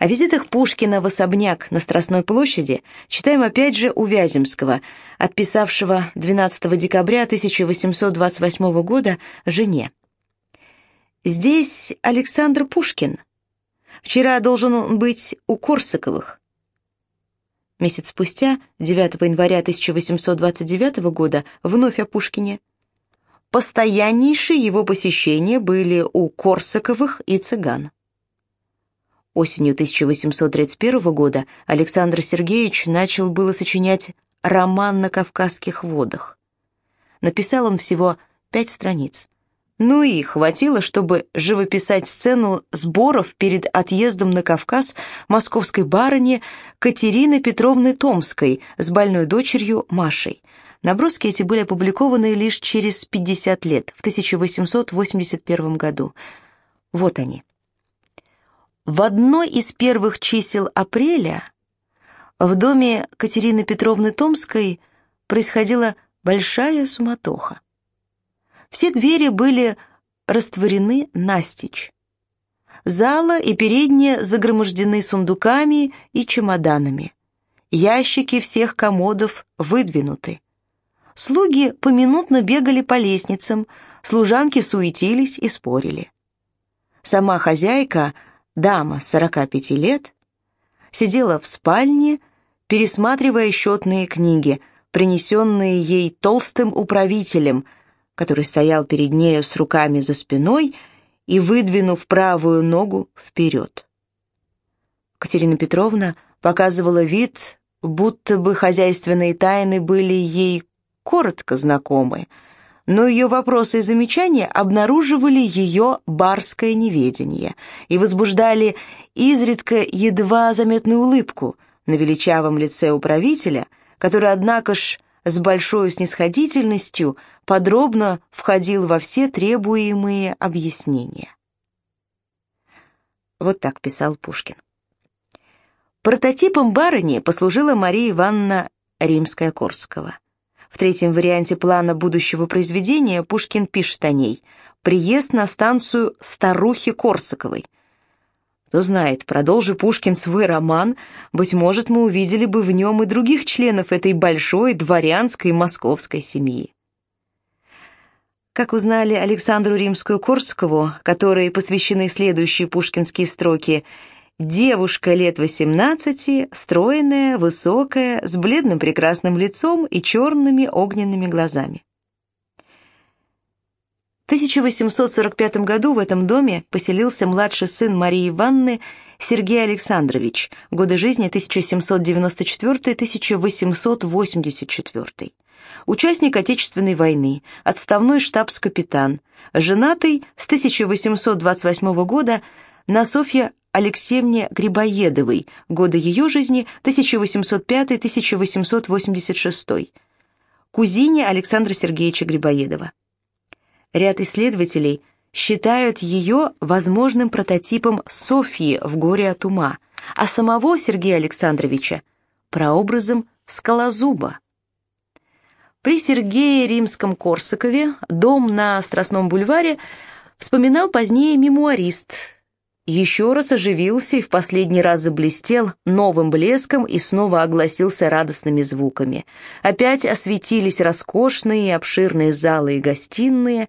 О визитах Пушкина в особняк на Страстной площади читаем опять же у Вяземского, отписавшего 12 декабря 1828 года жене. «Здесь Александр Пушкин. Вчера должен он быть у Корсаковых». Месяц спустя, 9 января 1829 года, вновь о Пушкине. Постояннейшие его посещения были у Корсаковых и цыган. Осенью 1831 года Александр Сергеевич начал было сочинять роман на Кавказских водах. Написал он всего пять страниц. Ну и хватило, чтобы живописать сцену сборов перед отъездом на Кавказ московской барыни Катерины Петровны Томской с больной дочерью Машей. Наброски эти были опубликованы лишь через 50 лет, в 1881 году. Вот они. В одно из первых чисел апреля в доме Катерины Петровны Томской происходила большая суматоха. Все двери были растворены настежь. Зала и передняя загромождены сундуками и чемоданами. Ящики всех комодов выдвинуты. Слуги поминутно бегали по лестницам, служанки суетились и спорили. Сама хозяйка – дама 45 лет, сидела в спальне, пересматривая счетные книги, принесенные ей толстым управителем, который стоял перед нею с руками за спиной и выдвинув правую ногу вперед. Катерина Петровна показывала вид, будто бы хозяйственные тайны были ей коротко знакомы — но ее вопросы и замечания обнаруживали ее барское неведение и возбуждали изредка едва заметную улыбку на величавом лице управителя, который, однако ж, с большой снисходительностью подробно входил во все требуемые объяснения. Вот так писал Пушкин. Прототипом барыни послужила Мария Ивановна Римская-Корского. В третьем варианте плана будущего произведения Пушкин пишет о ней «Приезд на станцию старухи Корсаковой». Кто знает, продолжи Пушкин свой роман, быть может, мы увидели бы в нем и других членов этой большой дворянской московской семьи. Как узнали Александру Римскую Корсакову, которой посвящены следующие пушкинские строки – Девушка лет 18, стройная, высокая, с бледным прекрасным лицом и черными огненными глазами. В 1845 году в этом доме поселился младший сын Марии Ивановны Сергей Александрович, годы жизни 1794-1884. Участник Отечественной войны, отставной штабс-капитан, женатый с 1828 года на Софье Алексеевне Грибоедовой, годы ее жизни 1805-1886, кузине Александра Сергеевича Грибоедова. Ряд исследователей считают ее возможным прототипом Софьи в «Горе от ума», а самого Сергея Александровича – прообразом Скалозуба. При Сергее Римском-Корсакове дом на Страстном бульваре вспоминал позднее мемуарист – еще раз оживился и в последний раз заблестел новым блеском и снова огласился радостными звуками. Опять осветились роскошные обширные залы и гостиные,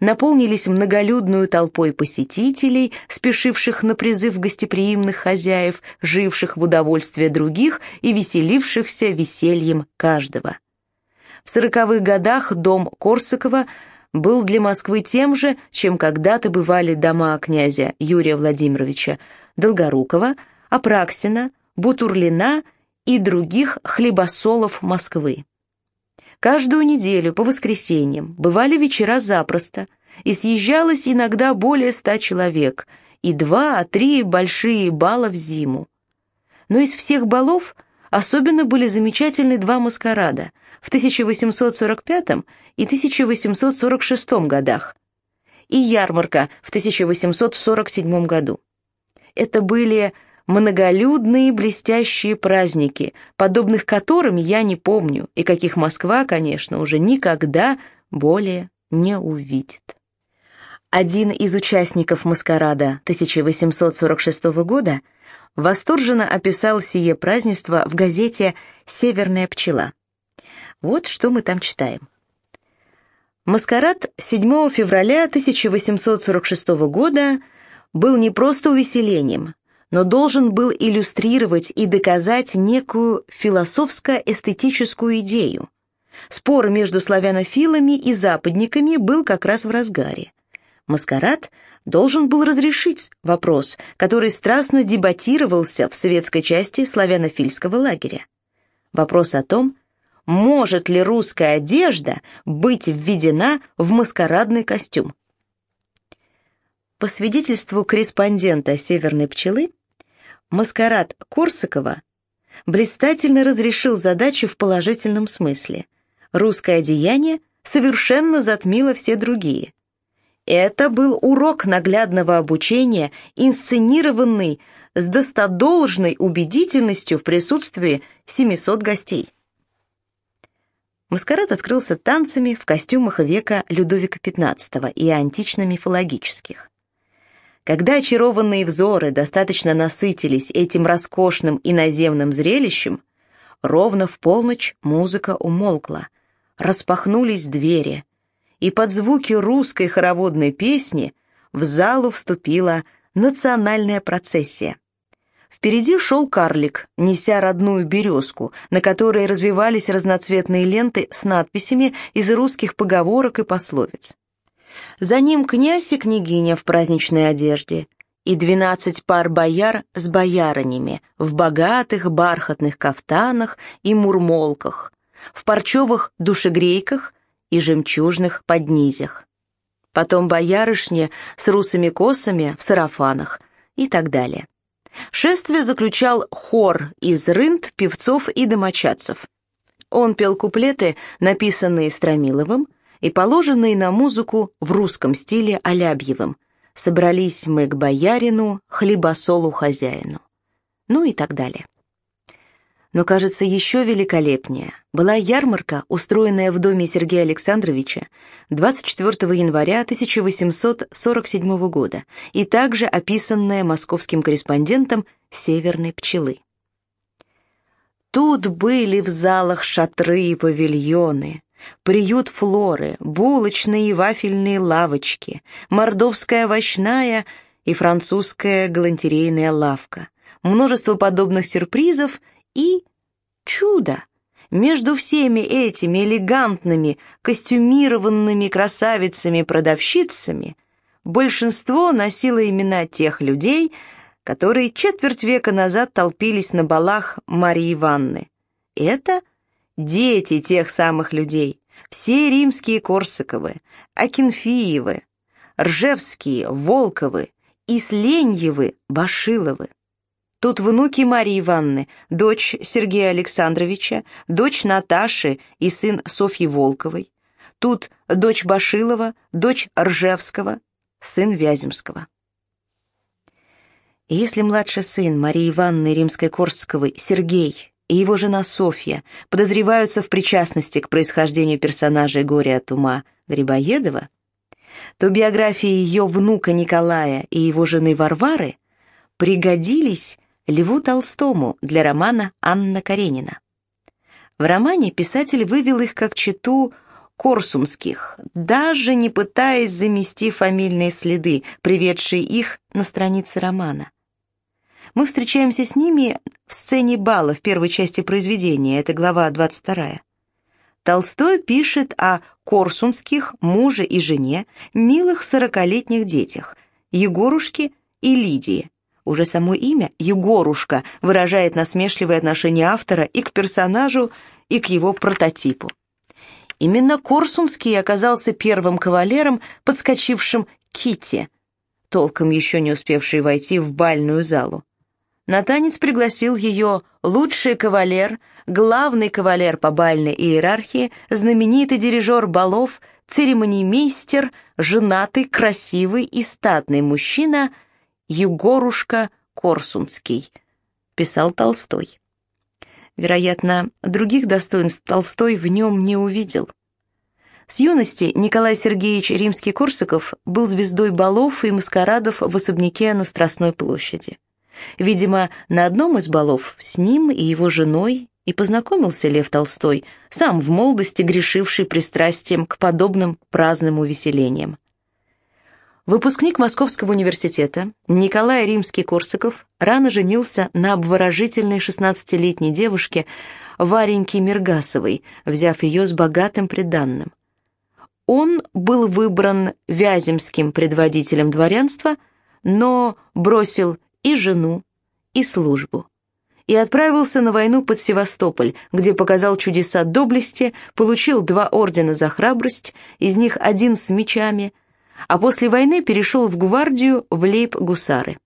наполнились многолюдную толпой посетителей, спешивших на призыв гостеприимных хозяев, живших в удовольствие других и веселившихся весельем каждого. В сороковых годах дом Корсакова – был для Москвы тем же, чем когда-то бывали дома князя Юрия Владимировича Долгорукова, Апраксина, Бутурлина и других хлебосолов Москвы. Каждую неделю по воскресеньям бывали вечера запросто, и съезжалось иногда более ста человек, и два-три большие бала в зиму. Но из всех балов особенно были замечательны два маскарада – в 1845 и 1846 годах и ярмарка в 1847 году. Это были многолюдные блестящие праздники, подобных которым я не помню, и каких Москва, конечно, уже никогда более не увидит. Один из участников маскарада 1846 года восторженно описал сие празднество в газете «Северная пчела». Вот что мы там читаем. Маскарад 7 февраля 1846 года был не просто увеселением, но должен был иллюстрировать и доказать некую философско-эстетическую идею. Спор между славянофилами и западниками был как раз в разгаре. Маскарад должен был разрешить вопрос, который страстно дебатировался в советской части славянофильского лагеря. Вопрос о том, может ли русская одежда быть введена в маскарадный костюм. По свидетельству корреспондента «Северной пчелы», маскарад Корсакова блистательно разрешил задачу в положительном смысле. Русское одеяние совершенно затмило все другие. Это был урок наглядного обучения, инсценированный с достодолжной убедительностью в присутствии 700 гостей. Маскарад открылся танцами в костюмах века Людовика XV и антично-мифологических. Когда очарованные взоры достаточно насытились этим роскошным иноземным зрелищем, ровно в полночь музыка умолкла, распахнулись двери, и под звуки русской хороводной песни в залу вступила национальная процессия. Впереди шел карлик, неся родную березку, на которой развивались разноцветные ленты с надписями из русских поговорок и пословиц. За ним князь и княгиня в праздничной одежде и двенадцать пар бояр с боярынями в богатых бархатных кафтанах и мурмолках, в парчевых душегрейках и жемчужных поднизях. Потом боярышни с русыми косами в сарафанах и так далее. Шествие заключал хор из рынд, певцов и домочадцев. Он пел куплеты, написанные Стромиловым, и положенные на музыку в русском стиле Алябьевым. Собрались мы к боярину, хлебосолу хозяину. Ну и так далее. Но, кажется, еще великолепнее была ярмарка, устроенная в доме Сергея Александровича 24 января 1847 года и также описанная московским корреспондентом «Северной пчелы». Тут были в залах шатры и павильоны, приют флоры, булочные и вафельные лавочки, мордовская овощная и французская галантерейная лавка, множество подобных сюрпризов и чудо. Между всеми этими элегантными, костюмированными красавицами-продавщицами большинство носило имена тех людей, которые четверть века назад толпились на балах Марии Ивановны. Это – дети тех самых людей, все римские Корсаковы, Акинфиевы, Ржевские, Волковы, Исленьевы, Башиловы. Тут внуки Марии Ивановны, дочь Сергея Александровича, дочь Наташи и сын Софьи Волковой. Тут дочь Башилова, дочь Ржевского, сын Вяземского. Если младший сын Марии Ивановны Римской-Корсаковой, Сергей, и его жена Софья подозреваются в причастности к происхождению персонажей «Горе от ума» Грибоедова, то биографии ее внука Николая и его жены Варвары пригодились Льву Толстому для романа «Анна Каренина». В романе писатель вывел их как читу Корсумских, даже не пытаясь замести фамильные следы, приведшие их на страницы романа. Мы встречаемся с ними в сцене бала в первой части произведения, это глава 22. Толстой пишет о корсунских, муже и жене, милых сорокалетних детях, Егорушке и Лидии. Уже само имя «Егорушка» выражает насмешливое отношение автора и к персонажу, и к его прототипу. Именно Корсунский оказался первым кавалером, подскочившим к Китти, толком еще не успевшей войти в бальную залу. На танец пригласил ее лучший кавалер, главный кавалер по бальной иерархии, знаменитый дирижер балов, церемониймейстер, женатый, красивый и статный мужчина Егорушка Корсунский, писал Толстой. Вероятно, других достоинств Толстой в нем не увидел. С юности Николай Сергеевич Римский-Корсаков был звездой балов и маскарадов в особняке на Страстной площади. Видимо, на одном из балов с ним и его женой и познакомился Лев Толстой, сам в молодости грешивший пристрастием к подобным праздным увеселениям. Выпускник Московского университета Николай Римский-Корсаков рано женился на обворожительной 16-летней девушке Вареньке Миргасовой, взяв ее с богатым приданным. Он был выбран вяземским предводителем дворянства, но бросил и жену, и службу. И отправился на войну под Севастополь, где показал чудеса доблести, получил два ордена за храбрость, из них один с мечами – а после войны перешел в гвардию в лейб-гусары.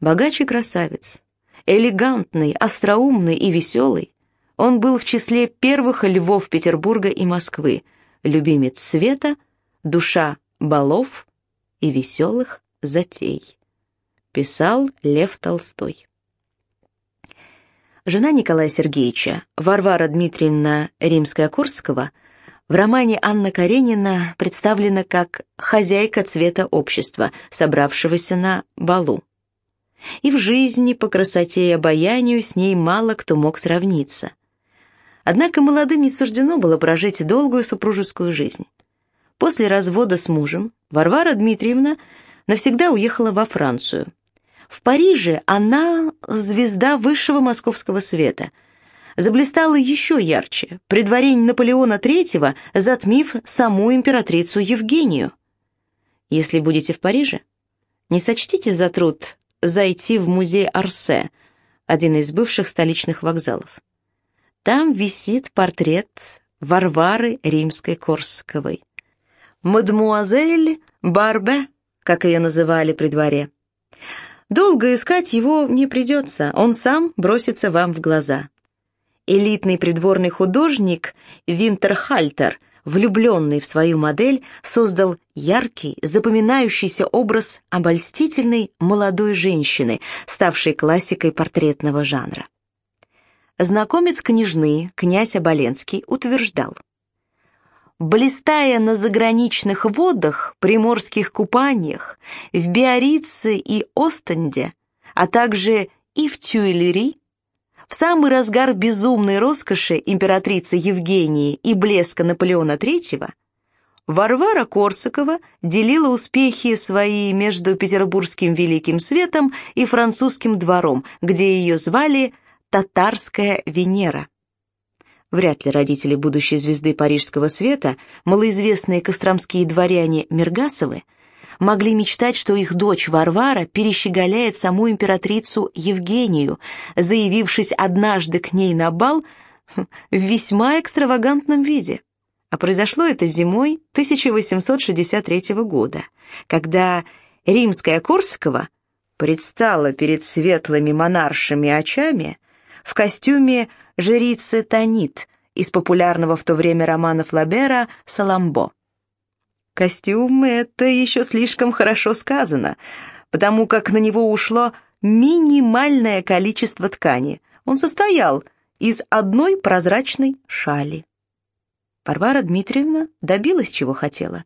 Богачий красавец, элегантный, остроумный и веселый, он был в числе первых львов Петербурга и Москвы, любимец света, душа балов и веселых затей. Писал Лев Толстой. Жена Николая Сергеевича, Варвара Дмитриевна Римская-Курского – в романе Анна Каренина представлена как хозяйка цвета общества, собравшегося на балу. И в жизни по красоте и обаянию с ней мало кто мог сравниться. Однако молодым не суждено было прожить долгую супружескую жизнь. После развода с мужем Варвара Дмитриевна навсегда уехала во Францию. В Париже она звезда высшего московского света – заблистала еще ярче, при дворе Наполеона III, затмив саму императрицу Евгению. Если будете в Париже, не сочтите за труд зайти в музей Арсе, один из бывших столичных вокзалов. Там висит портрет Варвары Римской-Корсковой. «Мадмуазель Барбе», как ее называли при дворе. Долго искать его не придется, он сам бросится вам в глаза элитный придворный художник Винтерхальтер, влюбленный в свою модель, создал яркий, запоминающийся образ обольстительной молодой женщины, ставшей классикой портретного жанра. Знакомец княжны, князь Оболенский, утверждал, Блистая на заграничных водах, приморских купаниях, в Биорице и Остенде, а также и в Тюильри, в самый разгар безумной роскоши императрицы Евгении и блеска Наполеона III Варвара Корсакова делила успехи свои между петербургским Великим Светом и французским двором, где ее звали «Татарская Венера». Вряд ли родители будущей звезды парижского света, малоизвестные костромские дворяне Мергасовы, могли мечтать, что их дочь Варвара перещеголяет саму императрицу Евгению, заявившись однажды к ней на бал в весьма экстравагантном виде. А произошло это зимой 1863 года, когда римская Корсакова предстала перед светлыми монаршими очами в костюме жрицы Танит из популярного в то время романа Флабера «Саламбо». Костюм — это еще слишком хорошо сказано, потому как на него ушло минимальное количество ткани. Он состоял из одной прозрачной шали. Варвара Дмитриевна добилась, чего хотела.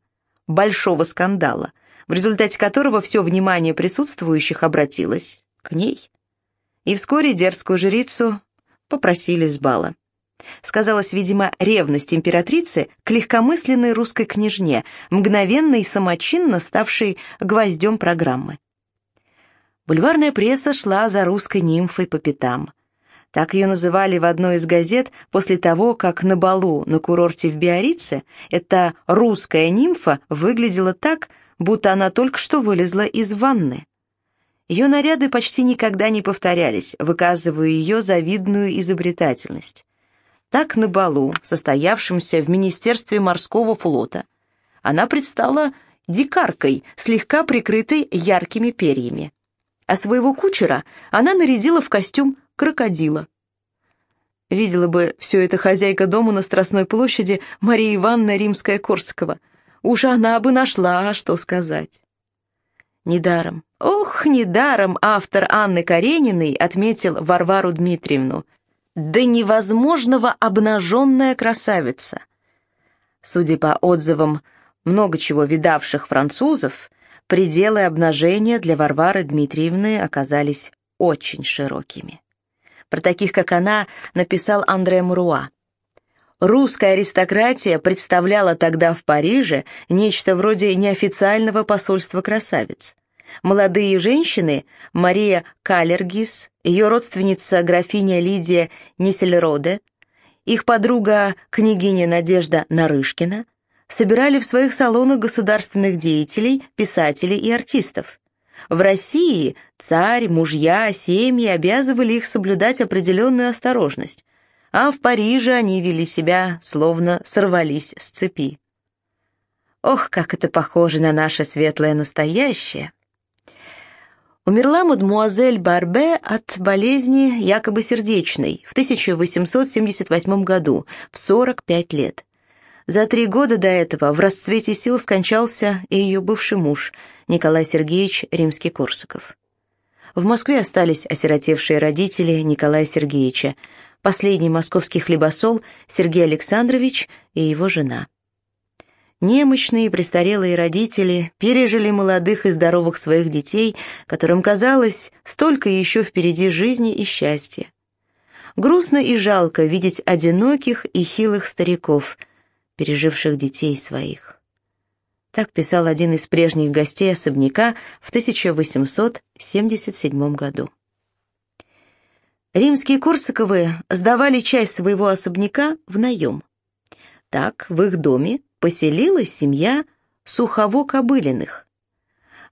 Большого скандала, в результате которого все внимание присутствующих обратилось к ней. И вскоре дерзкую жрицу попросили с бала. Сказалась, видимо, ревность императрицы к легкомысленной русской княжне, мгновенно и самочинно ставшей гвоздем программы. Бульварная пресса шла за русской нимфой по пятам. Так ее называли в одной из газет после того, как на балу на курорте в Биорице эта русская нимфа выглядела так, будто она только что вылезла из ванны. Ее наряды почти никогда не повторялись, выказывая ее завидную изобретательность. Так на балу, состоявшемся в Министерстве морского флота, она предстала дикаркой, слегка прикрытой яркими перьями. А своего кучера она нарядила в костюм крокодила. Видела бы все это хозяйка дома на Страстной площади Мария Ивановна Римская-Корсакова. Уж она бы нашла, что сказать. Недаром, ох, недаром автор Анны Карениной отметил Варвару Дмитриевну – до невозможного обнаженная красавица. Судя по отзывам много чего видавших французов, пределы обнажения для Варвары Дмитриевны оказались очень широкими. Про таких, как она, написал Андре Муруа. Русская аристократия представляла тогда в Париже нечто вроде неофициального посольства красавиц. Молодые женщины, Мария Калергис, ее родственница графиня Лидия Несельроде, их подруга княгиня Надежда Нарышкина, собирали в своих салонах государственных деятелей, писателей и артистов. В России царь, мужья, семьи обязывали их соблюдать определенную осторожность, а в Париже они вели себя, словно сорвались с цепи. Ох, как это похоже на наше светлое настоящее! Умерла мадмуазель Барбе от болезни якобы сердечной в 1878 году, в 45 лет. За три года до этого в расцвете сил скончался и ее бывший муж Николай Сергеевич Римский-Корсаков. В Москве остались осиротевшие родители Николая Сергеевича, последний московский хлебосол Сергей Александрович и его жена. Немощные престарелые родители пережили молодых и здоровых своих детей, которым казалось, столько еще впереди жизни и счастья. Грустно и жалко видеть одиноких и хилых стариков – переживших детей своих. Так писал один из прежних гостей особняка в 1877 году. Римские Корсаковы сдавали часть своего особняка в наем. Так в их доме поселилась семья Сухово-Кобылиных,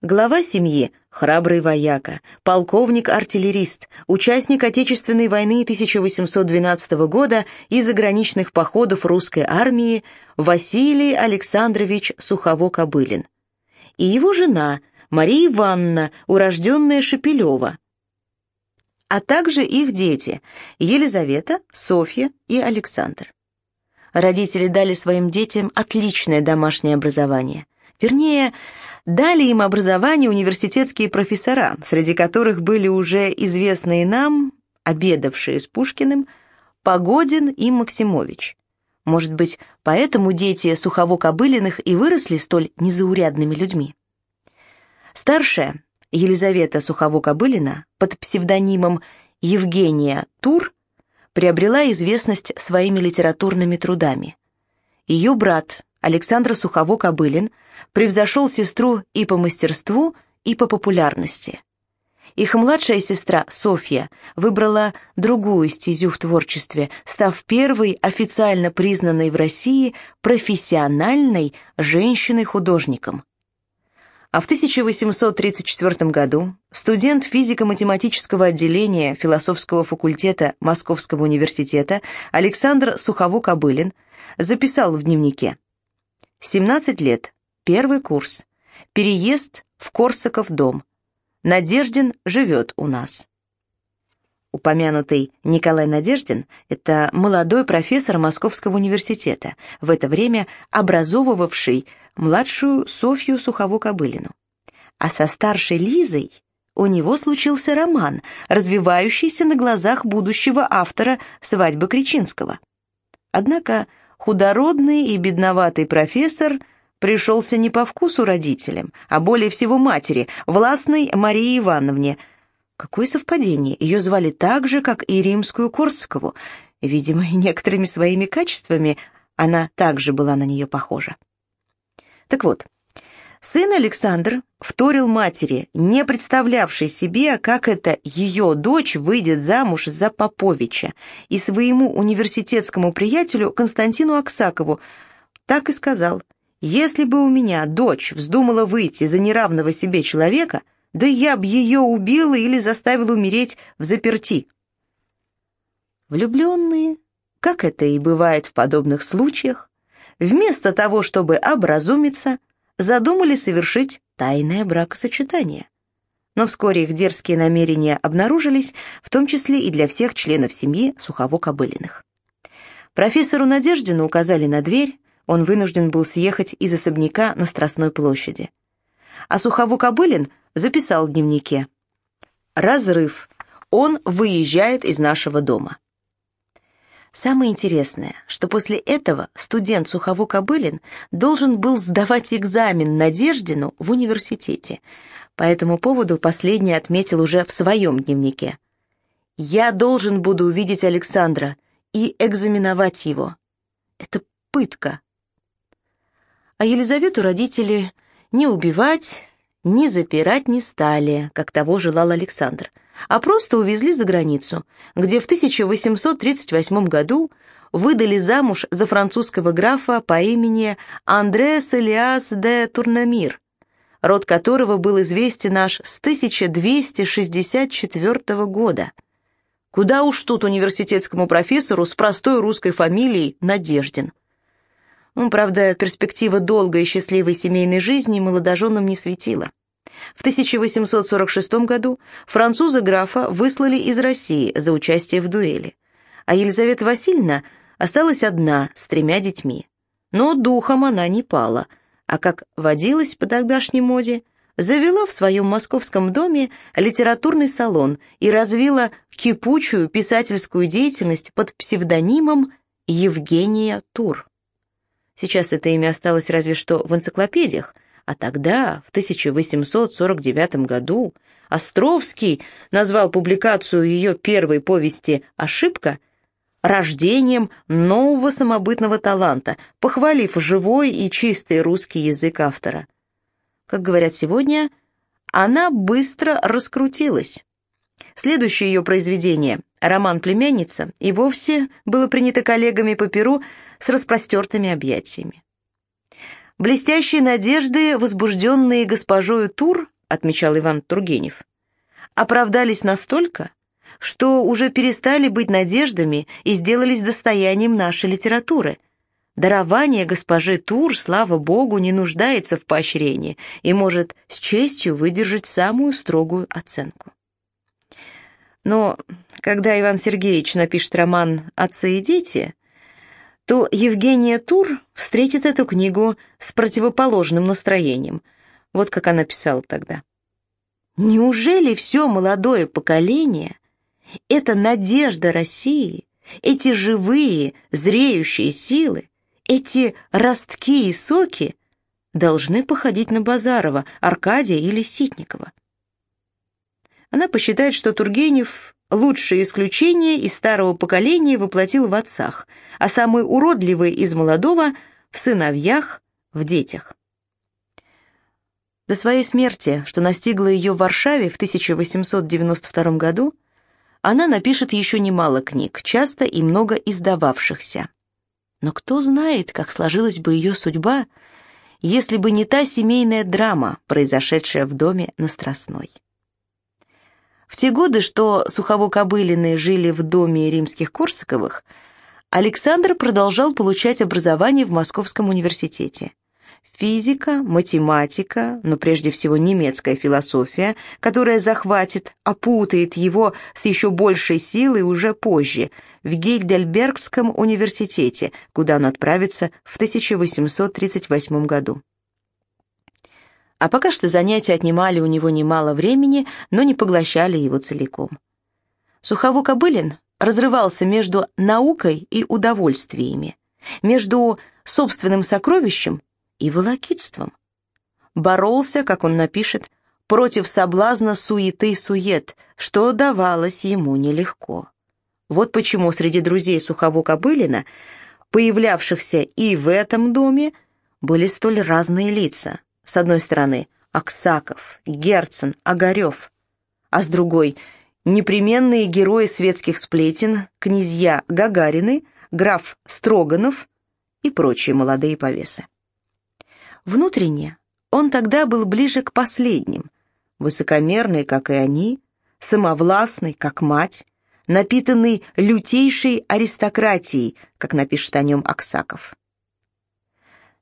Глава семьи – храбрый вояка, полковник-артиллерист, участник Отечественной войны 1812 года и заграничных походов русской армии Василий Александрович Сухово-Кобылин. И его жена Мария Ивановна, урожденная Шепелева, а также их дети Елизавета, Софья и Александр. Родители дали своим детям отличное домашнее образование. Вернее, Дали им образование университетские профессора, среди которых были уже известные нам, обедавшие с Пушкиным, Погодин и Максимович. Может быть, поэтому дети Сухово-Кобылиных и выросли столь незаурядными людьми. Старшая, Елизавета Сухово-Кобылина, под псевдонимом Евгения Тур, приобрела известность своими литературными трудами. Ее брат Александр Сухово-Кобылин превзошел сестру и по мастерству, и по популярности. Их младшая сестра Софья выбрала другую стезю в творчестве, став первой официально признанной в России профессиональной женщиной-художником. А в 1834 году студент физико-математического отделения философского факультета Московского университета Александр Сухово-Кобылин записал в дневнике – 17 лет. Первый курс. Переезд в Корсаков дом. Надеждин живет у нас. Упомянутый Николай Надеждин – это молодой профессор Московского университета, в это время образовывавший младшую Софью Сухову-Кобылину. А со старшей Лизой у него случился роман, развивающийся на глазах будущего автора «Свадьбы Кричинского». Однако худородный и бедноватый профессор пришелся не по вкусу родителям, а более всего матери, властной Марии Ивановне. Какое совпадение, ее звали так же, как и римскую Корсакову. Видимо, некоторыми своими качествами она также была на нее похожа. Так вот, Сын Александр вторил матери, не представлявшей себе, как это ее дочь выйдет замуж за Поповича, и своему университетскому приятелю Константину Аксакову так и сказал, «Если бы у меня дочь вздумала выйти за неравного себе человека, да я б ее убила или заставила умереть в заперти». Влюбленные, как это и бывает в подобных случаях, вместо того, чтобы образумиться – задумали совершить тайное бракосочетание. Но вскоре их дерзкие намерения обнаружились, в том числе и для всех членов семьи Сухово-Кобылиных. Профессору Надеждину указали на дверь, он вынужден был съехать из особняка на Страстной площади. А Сухово-Кобылин записал в дневнике «Разрыв. Он выезжает из нашего дома». Самое интересное, что после этого студент Сухово-Кобылин должен был сдавать экзамен Надеждину в университете. По этому поводу последний отметил уже в своем дневнике. «Я должен буду увидеть Александра и экзаменовать его. Это пытка». А Елизавету родители не убивать, ни запирать не стали, как того желал Александр – а просто увезли за границу, где в 1838 году выдали замуж за французского графа по имени Андреас Элиас де Турнамир, род которого был известен аж с 1264 года. Куда уж тут университетскому профессору с простой русской фамилией Надеждин. Ну, правда, перспектива долгой и счастливой семейной жизни молодоженам не светила. В 1846 году француза графа выслали из России за участие в дуэли, а Елизавета Васильевна осталась одна с тремя детьми. Но духом она не пала, а как водилась по тогдашней моде, завела в своем московском доме литературный салон и развила кипучую писательскую деятельность под псевдонимом Евгения Тур. Сейчас это имя осталось разве что в энциклопедиях – а тогда, в 1849 году, Островский назвал публикацию ее первой повести «Ошибка» рождением нового самобытного таланта, похвалив живой и чистый русский язык автора. Как говорят сегодня, она быстро раскрутилась. Следующее ее произведение, роман «Племянница», и вовсе было принято коллегами по перу с распростертыми объятиями. Блестящие надежды, возбужденные госпожою Тур, отмечал Иван Тургенев, оправдались настолько, что уже перестали быть надеждами и сделались достоянием нашей литературы. Дарование госпожи Тур, слава богу, не нуждается в поощрении и может с честью выдержать самую строгую оценку. Но когда Иван Сергеевич напишет роман «Отцы и дети», то Евгения Тур встретит эту книгу с противоположным настроением. Вот как она писала тогда. Неужели все молодое поколение — это надежда России, эти живые, зреющие силы, эти ростки и соки должны походить на Базарова, Аркадия или Ситникова? Она посчитает, что Тургенев Лучшее исключение из старого поколения воплотил в отцах, а самый уродливый из молодого — в сыновьях, в детях. До своей смерти, что настигла ее в Варшаве в 1892 году, она напишет еще немало книг, часто и много издававшихся. Но кто знает, как сложилась бы ее судьба, если бы не та семейная драма, произошедшая в доме на Страстной. В те годы, что Сухово-Кобылины жили в доме римских Корсаковых, Александр продолжал получать образование в Московском университете. Физика, математика, но прежде всего немецкая философия, которая захватит, опутает его с еще большей силой уже позже, в Гейдельбергском университете, куда он отправится в 1838 году. А пока что занятия отнимали у него немало времени, но не поглощали его целиком. Сухово-Кобылин разрывался между наукой и удовольствиями, между собственным сокровищем и волокитством. Боролся, как он напишет, против соблазна суеты-сует, что давалось ему нелегко. Вот почему среди друзей Сухово-Кобылина, появлявшихся и в этом доме, были столь разные лица. С одной стороны Аксаков, Герцен, Огарев, а с другой — непременные герои светских сплетен, князья Гагарины, граф Строганов и прочие молодые повесы. Внутренне он тогда был ближе к последним, высокомерный, как и они, самовластный, как мать, напитанный лютейшей аристократией, как напишет о нем Аксаков.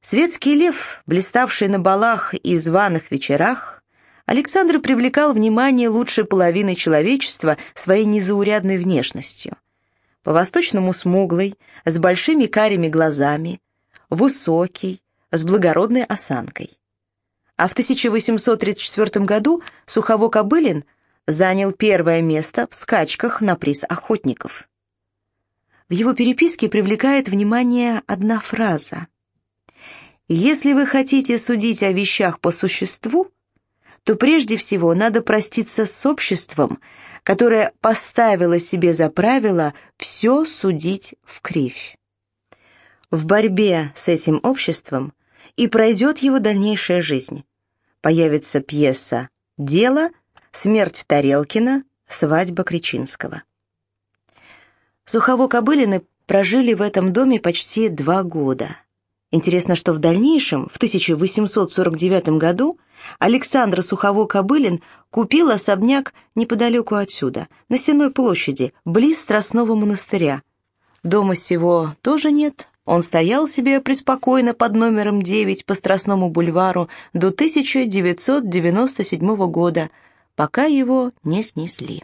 Светский лев, блиставший на балах и званых вечерах, Александр привлекал внимание лучшей половины человечества своей незаурядной внешностью. По-восточному смуглый, с большими карими глазами, высокий, с благородной осанкой. А в 1834 году Сухово-Кобылин занял первое место в скачках на приз охотников. В его переписке привлекает внимание одна фраза. «Если вы хотите судить о вещах по существу, то прежде всего надо проститься с обществом, которое поставило себе за правило все судить в кривь. В борьбе с этим обществом и пройдет его дальнейшая жизнь. Появится пьеса «Дело», «Смерть Тарелкина», «Свадьба Кричинского». Сухово-Кобылины прожили в этом доме почти два года. Интересно, что в дальнейшем, в 1849 году, Александр Сухово-Кобылин купил особняк неподалеку отсюда, на Сенной площади, близ Страстного монастыря. Дома сего тоже нет, он стоял себе преспокойно под номером 9 по Страстному бульвару до 1997 года, пока его не снесли.